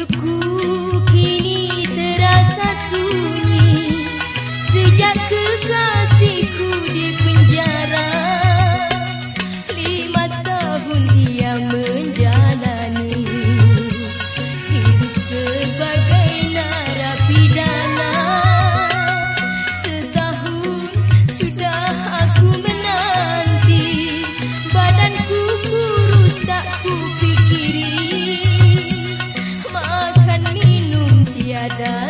hidupku kini terasa sunyi. Sejak kekasihku di penjara lima tahun ia menjalani. Hidup sebagai narapidana. Setahun sudah aku menanti. Badanku kurus tak kurus i don't